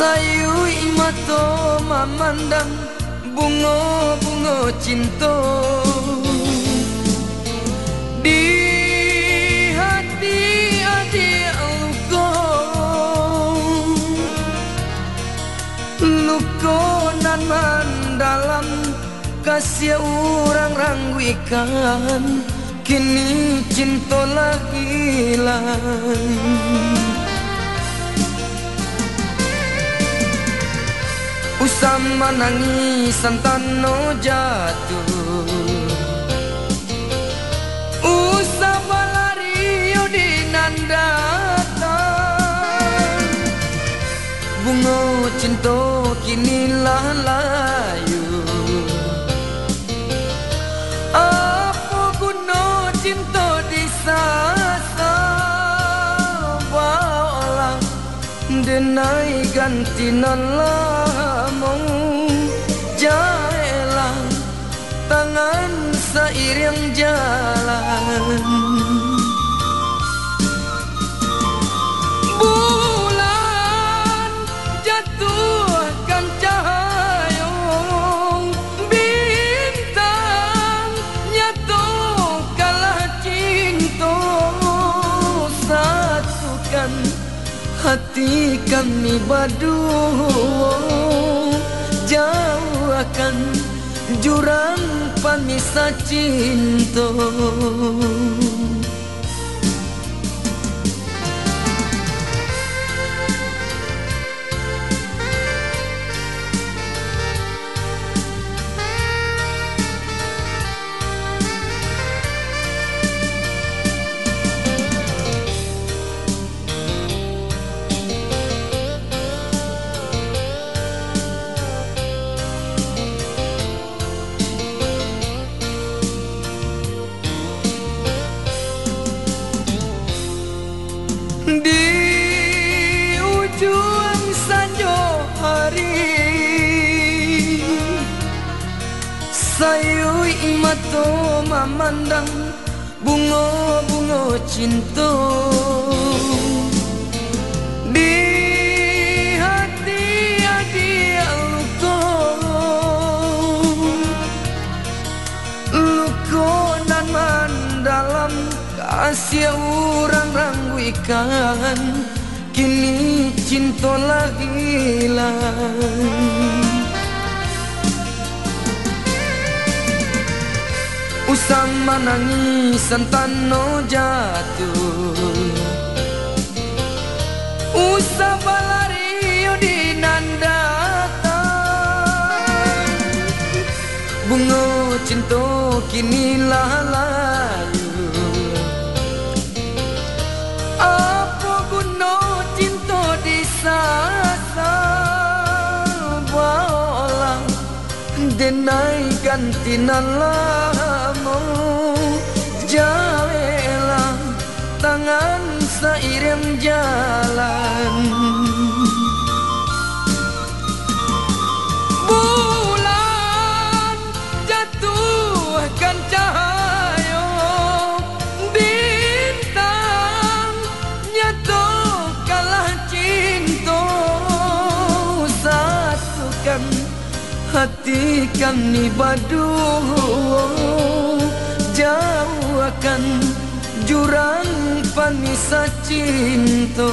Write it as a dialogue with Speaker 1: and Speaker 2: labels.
Speaker 1: Sayu imato memandang bunga-bunga cinta Di hati adik luka Luka nan mendalam Kasih orang rangwikan Kini cinta lagi hilang Usama nangis santano jatuh. Usama lari dinandatan Bunga cinta kini layu. Apa guna cinta disasa Walau denai ganti nalah seiring jalan. Bulan jatuhkan cahaya bintang nyatu kalah cinta. Satukan hati kami berdua jauhkan jurang pemisah cinta Sayu imato memandang bunga-bunga cinta Di hati adik luka Luka dan mendalam kasih orang rangguikan Kini cinta lagi hilang Usama nangis santano jatuh. Usama lari di nandatan Bunga cinta kini layu. Apa di denai ganti nalah Jalan tangan seiring jalan. Bulan jatuhkan cahaya Bintang nyatu kalah cinta. Satukan hati kami berdua jauhkan jurang pemisah cinta